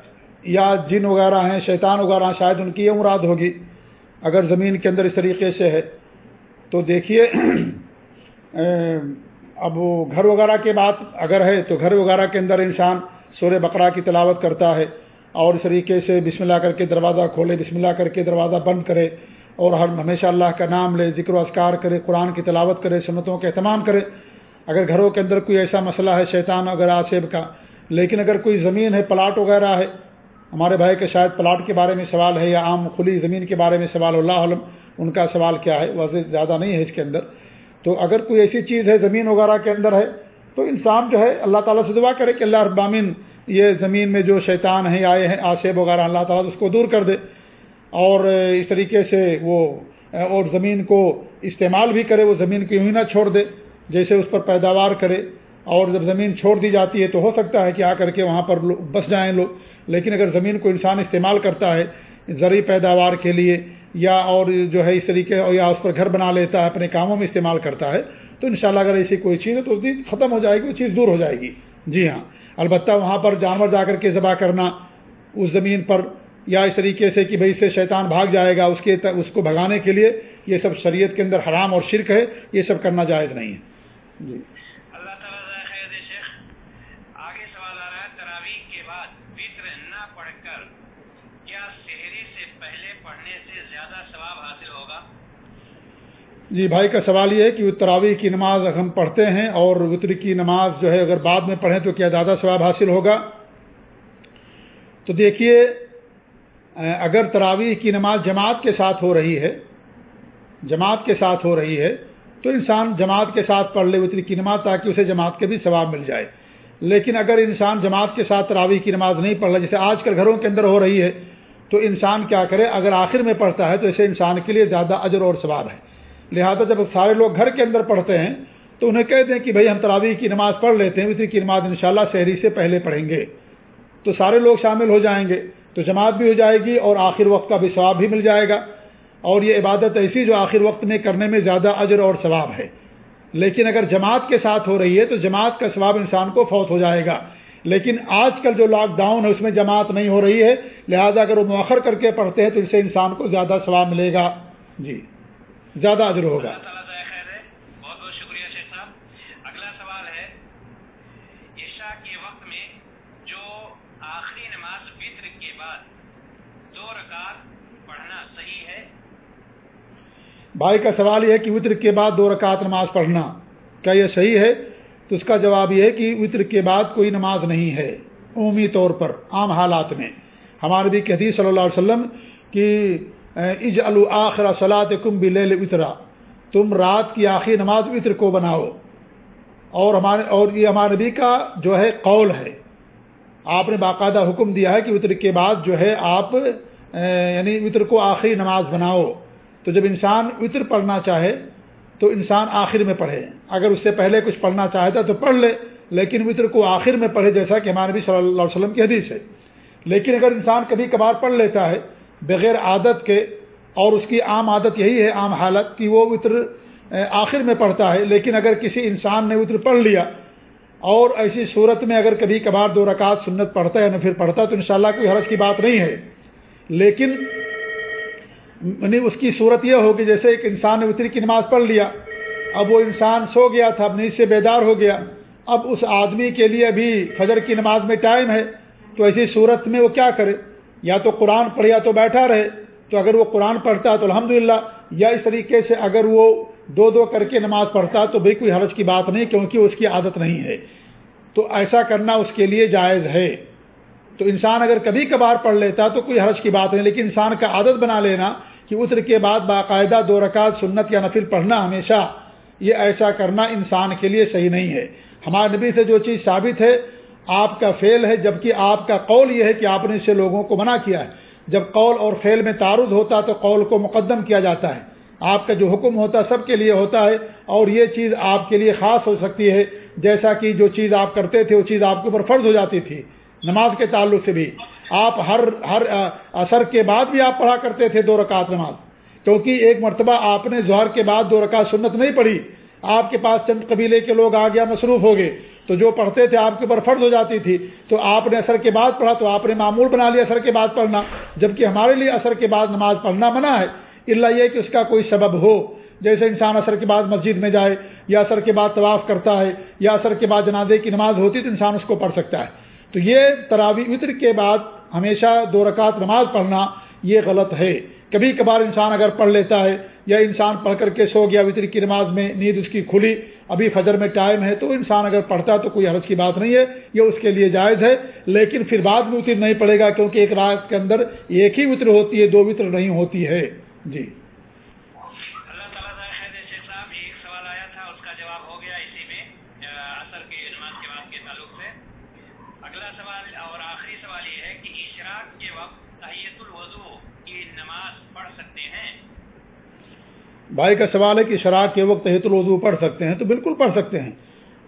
یا جن وغیرہ ہیں، شیطان وغیرہ ہیں، شاید ان کی یہ مراد ہوگی۔ اگر زمین کے اندر اس طریقے سے ہے، تو دیکھیے، اب وہ گھر وغیرہ کے بات اگر ہے، تو گھر وغیرہ کے اندر انسان سورہ بقرہ کی تلاوت کرتا ہے اور اس طریقے سے بسم اللہ کر کے دروازہ کھولے، بسم اللہ کر کے دروازہ بند کرے اور ہر ہمیشہ اللہ کا نام لے، ذکر و اذکار کرے، قرآن کی تلاوت کرے، سنتوں کا اہتمام کرے۔ اگر گھروں کے اندر کوئی ایسا مسئلہ ہے، شیطان اگر آصیب کا، لیکن اگر کوئی زمین ہے، پلاٹ وغیرہ ہے ہمارے بھائی کے شاید پلاٹ کے بارے میں سوال ہے یا عام کھلی زمین کے بارے میں سوال اللہ علم ان کا سوال کیا ہے؟ ویسے زیادہ نہیں ہے اس کے اندر۔ تو اگر کوئی ایسی چیز ہے زمین وغیرہ کے اندر ہے، تو انسان جو ہے اللہ تعالیٰ سے دعا کرے کہ اللہ ابامین یہ زمین میں جو شیطان ہیں، آئے ہیں آصیب وغیرہ، اللہ تعالیٰ اس کو دور کر دے۔ اور اس طریقے سے وہ، اور زمین کو استعمال بھی کرے، وہ زمین کو یوں ہی نہ چھوڑ دے، جیسے اس پر پیداوار کرے۔ اور جب زمین چھوڑ دی جاتی ہے تو ہو سکتا ہے کہ آ کر کے وہاں پر بس جائیں لوگ۔ لیکن اگر زمین کو انسان استعمال کرتا ہے زرعی پیداوار کے لیے یا اور جو ہے اس طریقے یا اس پر گھر بنا لیتا ہے، اپنے کاموں میں استعمال کرتا ہے، تو انشاءاللہ اگر ایسی کوئی چیز ہے تو اس دن ختم ہو جائے گی، وہ چیز دور ہو جائے گی۔ جی ہاں۔ البتہ وہاں پر جانور جا کر کے ذبح کرنا، اس زمین پر یا اس طریقے سے کہ بھائی سے شیطان بھاگ جائے گا، اس کے اس کو بھگانے کے لیے، یہ سب شریعت کے اندر حرام اور شرک ہے، یہ سب کرنا جائز نہیں ہے۔ جی اللہ تعالیٰ شیخ آگے سوال آ رہا ہے تراویح کے بعد وطر نہ پڑھ کر کیا شہری سے پہلے پڑھنے سے زیادہ ثواب حاصل ہوگا جی بھائی کا سوال یہ ہے کہ تراویح کی نماز ہم پڑھتے ہیں اور وطر کی نماز جو ہے اگر بعد میں پڑھیں تو کیا زیادہ ثواب حاصل ہوگا؟ تو دیکھیے، اگر تراویح کی نماز جماعت کے ساتھ ہو رہی ہے، جماعت کے ساتھ ہو رہی ہے، تو انسان جماعت کے ساتھ پڑھ لے وطر کی نماز تاکہ اسے جماعت کے بھی ثواب مل جائے۔ لیکن اگر انسان جماعت کے ساتھ تراویح کی نماز نہیں پڑھ رہا جیسے آج کل گھروں کے اندر ہو رہی ہے، تو انسان کیا کرے؟ اگر آخر میں پڑھتا ہے تو اسے انسان کے لیے زیادہ اجر اور ثواب ہے۔ لہذا جب سارے لوگ گھر کے اندر پڑھتے ہیں، تو انہیں کہہ دیں کہ بھائی ہم تراویح کی نماز پڑھ لیتے ہیں وطر کی نماز انشاءاللہ شاء شہری سے پہلے پڑھیں گے۔ تو سارے لوگ شامل ہو جائیں گے، تو جماعت بھی ہو جائے گی اور آخر وقت کا بھی ثواب بھی مل جائے گا۔ اور یہ عبادت ایسی جو آخر وقت میں کرنے میں زیادہ اجر اور ثواب ہے۔ لیکن اگر جماعت کے ساتھ ہو رہی ہے، تو جماعت کا ثواب انسان کو فوت ہو جائے گا۔ لیکن آج کل جو لاک ڈاؤن ہے، اس میں جماعت نہیں ہو رہی ہے۔ لہذا اگر وہ مؤخر کر کے پڑھتے ہیں، تو اس سے انسان کو زیادہ ثواب ملے گا۔ جی۔ زیادہ اجر ہوگا۔ بھائی کا سوال یہ ہے کہ وطر کے بعد دو رکعت نماز پڑھنا کیا یہ صحیح ہے؟ تو اس کا جواب یہ ہے کہ وطر کے بعد کوئی نماز نہیں ہے عمومی طور پر عام حالات میں۔ ہمارے بھی کہتی صلی اللہ علیہ وسلم کہ اج الآخر صلاح کم بل وطرا۔ تم رات کی آخری نماز وطر کو بناؤ۔ اور ہمارے اور یہ ہمارے نبی کا جو ہے قول ہے۔ آپ نے باقاعدہ حکم دیا ہے کہ وطر کے بعد جو ہے آپ یعنی وطر کو آخری نماز بناؤ۔ تو جب انسان وطر پڑھنا چاہے، تو انسان آخر میں پڑھے۔ اگر اس سے پہلے کچھ پڑھنا چاہتا تو پڑھ لے، لیکن وطر کو آخر میں پڑھے جیسا کہ ہمارے نبی صلی اللہ علیہ وسلم کی حدیث ہے۔ لیکن اگر انسان کبھی کبھار پڑھ لیتا ہے بغیر عادت کے، اور اس کی عام عادت یہی ہے، عام حالت کہ وہ وطر آخر میں پڑھتا ہے، لیکن اگر کسی انسان نے وطر پڑھ لیا، اور ایسی صورت میں اگر کبھی کبھار دو رکعت سنت پڑھتا ہے، نہ پھر پڑھتا ہے تو انشاءاللہ کوئی حرج کی بات نہیں ہے۔ لیکن یعنی اس کی صورت یہ ہوگی، جیسے ایک انسان نے وطری کی نماز پڑھ لیا، اب وہ انسان سو گیا تھا، اب نیند سے بیدار ہو گیا، اب اس آدمی کے لیے ابھی فجر کی نماز میں ٹائم ہے، تو ایسی صورت میں وہ کیا کرے؟ یا تو قرآن پڑھ یا تو بیٹھا رہے، تو اگر وہ قرآن پڑھتا تو الحمد یا اس طریقے سے اگر وہ دو دو کر کے نماز پڑھتا تو بھائی کوئی حرج کی بات نہیں، کیونکہ اس کی عادت نہیں ہے۔ تو ایسا کرنا اس کے لیے جائز ہے۔ تو انسان اگر کبھی کبھار پڑھ لیتا تو کوئی حرج کی بات نہیں، لیکن انسان کا عادت بنا لینا کہ اتر کے بعد باقاعدہ دو رکعت سنت یا نفل پڑھنا ہمیشہ، یہ ایسا کرنا انسان کے لیے صحیح نہیں ہے۔ ہمارے نبی سے جو چیز ثابت ہے آپ کا فعل ہے، جبکہ آپ کا قول یہ ہے کہ آپ نے اسے لوگوں کو منع کیا ہے۔ جب قول اور فعل میں تعارض ہوتا تو قول کو مقدم کیا جاتا ہے۔ آپ کا جو حکم ہوتا سب کے لیے ہوتا ہے اور یہ چیز آپ کے لیے خاص ہو سکتی ہے، جیسا کہ جو چیز آپ کرتے تھے، وہ چیز آپ کے اوپر فرض ہو جاتی تھی۔ نماز کے تعلق سے بھی۔ آپ ہر ہر اثر کے بعد بھی آپ پڑھا کرتے تھے دو رکعت نماز۔ کیونکہ ایک مرتبہ آپ نے ظہر کے بعد دو رکعت سنت نہیں پڑھی آپ کے پاس چند قبیلے کے لوگ آ گیا، مصروف ہو گئے۔ تو جو پڑھتے تھے، آپ کے اوپر فرض ہو جاتی تھی۔ تو آپ نے اثر کے بعد پڑھا، تو آپ نے معمول بنا لیا اثر کے بعد پڑھنا۔ جبکہ ہمارے لیے اثر کے بعد نماز پڑھنا منع ہے۔ اللہ یہ کہ اس کا کوئی سبب ہو۔ جیسے انسان اثر کے بعد مسجد میں جائے، یا اثر کے بعد طواف کرتا ہے، یا اثر کے بعد جنازے کی نماز ہوتی تو انسان اس کو پڑھ سکتا ہے۔ تو یہ تراوی وطر کے بعد ہمیشہ دو رکعت نماز پڑھنا یہ غلط ہے۔ کبھی کبھار انسان اگر پڑھ لیتا ہے یا انسان پڑھ کر کے سو گیا وطر کی نماز میں، نیند اس کی کھلی، ابھی فجر میں ٹائم ہے تو انسان اگر پڑھتا ہے تو کوئی حرض کی بات نہیں ہے، یہ اس کے لیے جائز ہے، لیکن پھر بعد میں وطر نہیں پڑے گا کیونکہ ایک رات کے اندر ایک ہی وطر ہوتی ہے، دو وطر نہیں ہوتی ہے۔ جی۔ نماز پڑھ سکتے ہیں؟ بھائی کا سوال ہے کہ شراک کے وقت حت الوضو پڑھ سکتے ہیں تو بالکل پڑھ سکتے ہیں۔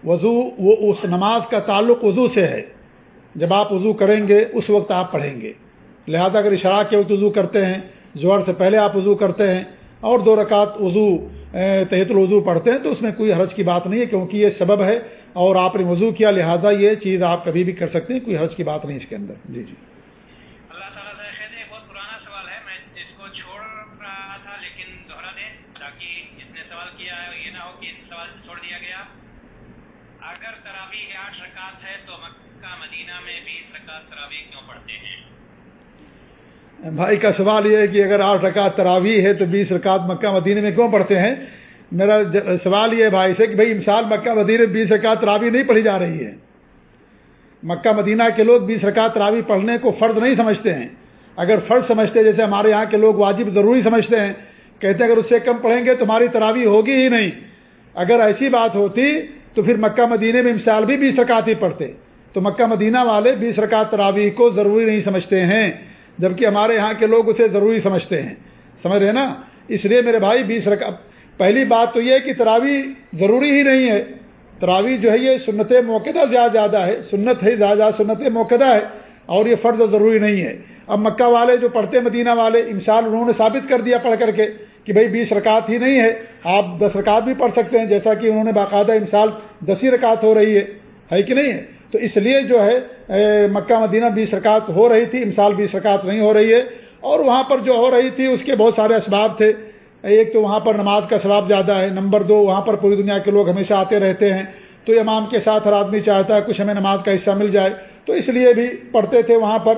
وضو وہ اس نماز کا تعلق وضو سے ہے۔ جب آپ وضو کریں گے، اس وقت آپ پڑھیں گے۔ لہذا اگر اشراق کے وقت وضو کرتے ہیں، زہر سے پہلے آپ وضو کرتے ہیں اور دو رکعت وضو تحت الوضو پڑھتے ہیں تو اس میں کوئی حرج کی بات نہیں ہے کیونکہ یہ سبب ہے اور آپ نے وضو کیا، لہٰذا یہ چیز آپ کبھی بھی کر سکتے ہیں، کوئی حرج کی بات نہیں اس کے اندر۔ جی جی۔ اگر تراوی آٹھ رکعت ہے، تو مکہ، مدینہ میں بیس رکعت تراوی کیوں پڑھتے ہیں؟ بھائی کا سوال یہ ہے کہ اگر آٹھ رکعت تراوی ہے تو بیس رکعت مکہ، مدینہ میں کیوں پڑھتے ہیں؟ میرا سوال یہ ہے بھائی سے کہ بھائی مثال مکہ، مدینہ بیس رکعت تراوی نہیں پڑھی جا رہی ہے۔ مکہ، مدینہ کے لوگ بیس رکعت تراوی پڑھنے کو فرض نہیں سمجھتے ہیں۔ اگر فرض سمجھتے جیسے ہمارے یہاں کے لوگ واجب ضروری سمجھتے ہیں، کہتے ہیں اگر اس سے کم پڑھیں گے تمہاری تراوی ہوگی ہی نہیں۔ اگر ایسی بات ہوتی تو پھر مکہ مدینہ میں مثال بھی بیس رکعت ہی پڑھتے۔ تو مکہ مدینہ والے بیس رکعت تراوی کو ضروری نہیں سمجھتے ہیں، جبکہ ہمارے یہاں کے لوگ اسے ضروری سمجھتے ہیں۔ سمجھ رہے نا؟ اس لیے میرے بھائی بیس رکعت، پہلی بات تو یہ کہ تراوی ضروری ہی نہیں ہے۔ تراوی جو ہے یہ سنت موقع زیادہ زیادہ ہے، سنت ہے زیادہ سنت موقع ہے اور یہ فرض ضروری نہیں ہے۔ اب مکہ والے جو پڑھتے مدینہ والے، انسان انہوں نے ثابت کر دیا پڑھ کر کے کہ بھائی بیس رکعت ہی نہیں ہے، آپ دس رکعت بھی پڑھ سکتے ہیں، جیسا کہ انہوں نے باقاعدہ انسال دس ہی رکعت ہو رہی ہے۔ ہے کہ نہیں؟ ہے تو اس لیے جو ہے مکہ مدینہ بیس رکعت ہو رہی تھی امسال بیس رکعت نہیں ہو رہی ہے۔ اور وہاں پر جو ہو رہی تھی، اس کے بہت سارے اسباب تھے۔ ایک تو وہاں پر نماز کا ثواب زیادہ ہے، نمبر دو، وہاں پر پوری دنیا کے لوگ ہمیشہ آتے رہتے ہیں۔ تو امام کے ساتھ ہر آدمی چاہتا ہے کچھ ہمیں نماز کا حصہ مل جائے۔ تو اس لیے بھی پڑھتے تھے وہاں پر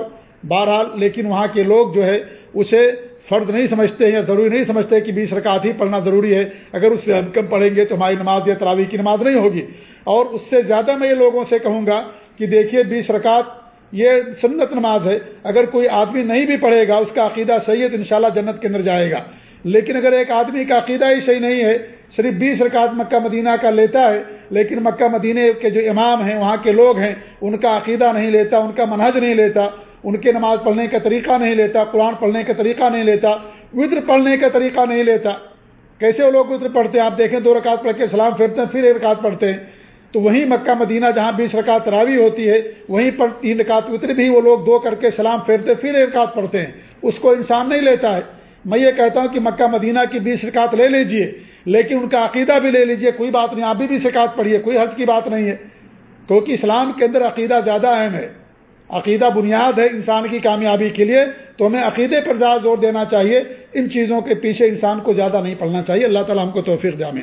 بہرحال، لیکن وہاں کے لوگ جو ہے، اسے فرد نہیں سمجھتے ہیں یا ضروری نہیں سمجھتے کہ بیس رکعت ہی پڑھنا ضروری ہے۔ اگر اس سے ہم کم پڑھیں گے تو ہماری نماز یا تراوی کی نماز نہیں ہوگی۔ اور اس سے زیادہ میں یہ لوگوں سے کہوں گا کہ دیکھیے بیس رکعت یہ سنت نماز ہے۔ اگر کوئی آدمی نہیں بھی پڑھے گا، اس کا عقیدہ صحیح ہے تو انشاءاللہ جنت کے اندر جائے گا۔ لیکن اگر ایک آدمی کا عقیدہ ہی صحیح نہیں ہے، صرف بیس رکعت مکہ مدینہ کا لیتا ہے، لیکن مکہ مدینہ کے جو امام ہیں، وہاں کے لوگ ہیں، ان کا عقیدہ نہیں لیتا، ان کا منہج نہیں لیتا ان کے نماز پڑھنے کا طریقہ نہیں لیتا، قرآن پڑھنے کا طریقہ نہیں لیتا، وطر پڑھنے کا طریقہ نہیں لیتا۔ کیسے وہ لوگ وطر پڑھتے ہیں؟ آپ دیکھیں دو رکعت پڑھ کے سلام پھرتے ہیں، پھر ایک رکعت پڑھتے ہیں۔ تو وہیں مکہ، مدینہ جہاں بیس رکعت تراوی ہوتی ہے، وہیں پر تین رکعت وطر بھی وہ لوگ دو کر کے سلام پھیرتے پھر ایک رکعت پڑھتے ہیں۔ اس کو انسان نہیں لیتا ہے۔ میں یہ کہتا ہوں کہ مکہ، مدینہ کی بیس رکعت لے لیجیے، لیکن ان کا عقیدہ بھی لے لیجیے۔ کوئی بات نہیں، آپ بھی بیس رکعت پڑھیے، کوئی حرض کی بات نہیں ہے۔ کیونکہ اسلام کے اندر عقیدہ زیادہ اہم ہے۔ عقیدہ بنیاد ہے انسان کی کامیابی کے لیے، تو ہمیں عقیدے پر زیادہ زور دینا چاہیے۔ ان چیزوں کے پیچھے انسان کو زیادہ نہیں پڑھنا چاہیے۔ اللہ تعالیٰ ہم کو توفیق جامع